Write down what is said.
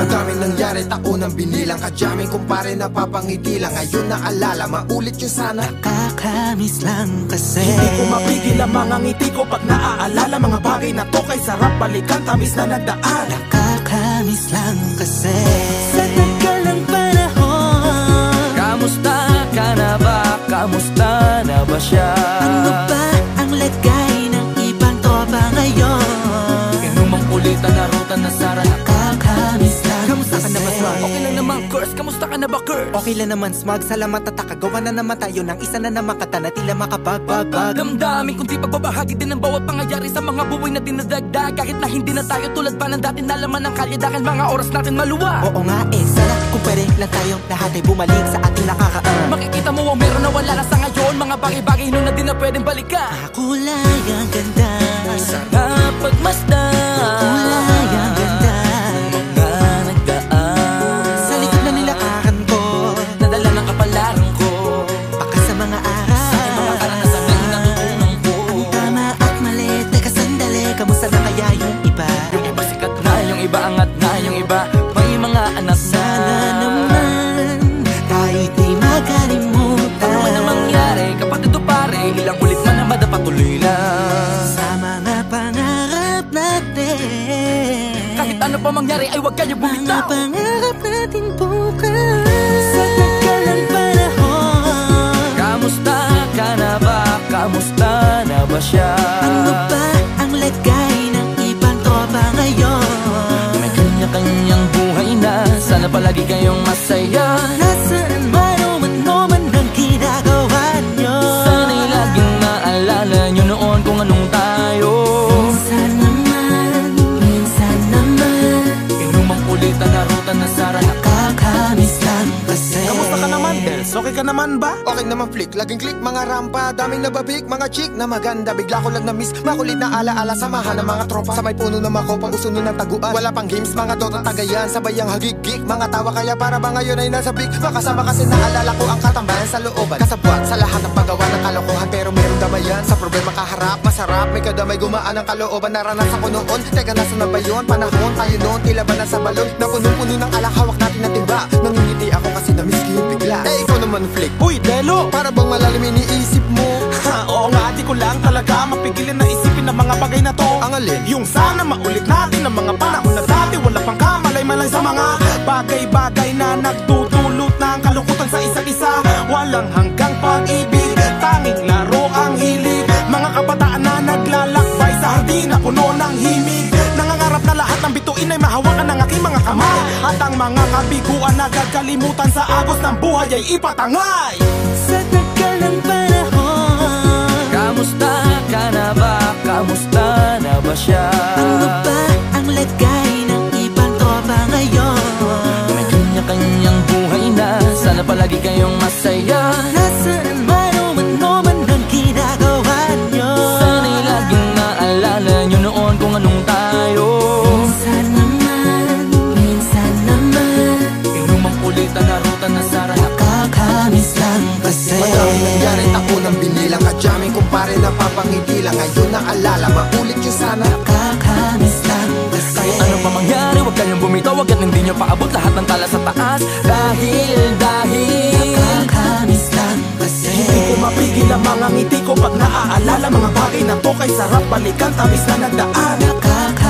Madaming nangyari taunang binilang Kadyaming kumpare napapangiti lang Ngayon naalala maulit yung sana Nakakamiss lang kasi Hindi ko mapigil ang mga ngiti ko pag naaalala Mga bagay na to kay sarap balikan Tamis na nagdaan Nakakamiss kasi Sa tagal ng panahon Kamusta ka na ba? Kamusta na ba siya? Ano Curse Kamusta ka na ba, Curse? Okay lang naman smug, salamat at takagawa na naman tayo ng isa na naman kata na tila makabagbag Damdamin kundi pagbabahagi din ng bawat pangyayari sa mga buhay na dinadagdag. Kahit na hindi na tayo tulad pa ng dati nalaman ng kalye Dahil mga oras natin maluwa Oo nga eh, sana kung pwede lang tayo lahat ay bumalik sa ating nakakaan Makikita mo ang meron na wala na sa ngayon Mga bagay-bagay nun na di na pwedeng balikan. Kulay ang ganda. Sarap pagmasdan Kulay ang ganda Kahit ano pa mangyari ay huwag kayo Mga bumitaw pangarap natin bukas となさらなかかみ Dels? Okay ka naman ba? Okay naman flick, laging click mga rampa. Daming nababik, mga chick na maganda. Bigla ko lang na miss, makulit na alaala Samahan ng mga tropa. Sa may puno na makopa, uso nun ng taguan. Wala pang games, mga dota tagayan. Sabay ang hagigik, mga tawa. Kaya para ba ngayon ay nasa big? Makasama kasi naalala ko ang katambayan sa looban. Kasabwat sa lahat ng paggawa ng kalokohan Pero meron damayan, sa problema kaharap Masarap, may kadamay gumaan ang kalooban. Naranasan ko noon, teka nasa na ba yun? Panahon tayo noon, tila ba nasa balon? Na punong-puno ng alak, hawak natin ng timba Nangingiti ako kasi na-miss bigla. Eh naman flick. Uy, Delo! Para bang malalim iniisip mo? Ha, oo nga, di ko lang talaga mapigilin na isipin ang mga bagay na to. Ang alin? Yung sana maulit natin ang mga panahon na dati Wala pang kamalay-malay sa mga bagay-bagay na nagdudulot ng kalungkutan sa isa't isa. Walang hanggang pag-ibig, tanging laro ang hilig. Mga kabataan na naglalakbay sa hardin na puno ng himig kabiguan na gagalimutan sa agos ng buhay ay ipatangay Sa tagal ng panahon Kamusta ka na ba? Kamusta na ba siya? Ano ba ang lagay ng ibang tropa ngayon? May kanya-kanyang buhay na Sana palagi kayong masaya Nasaan man Kadyaming kumpare napapangiti lang. Ngayon naalala maulit yung sana. Nakakamiss lang kasi ano pa mangyari, huwag kayong bumitaw Huwag at hindi nyo paabot lahat ng tala sa taas. Dahil, dahil Nakakamiss lang kasi Hindi ko mapigil ang mga ngiti ko pag naaalala Mga bagay na to kay sarap balikan Tamis na nagdaan. Nakakamiss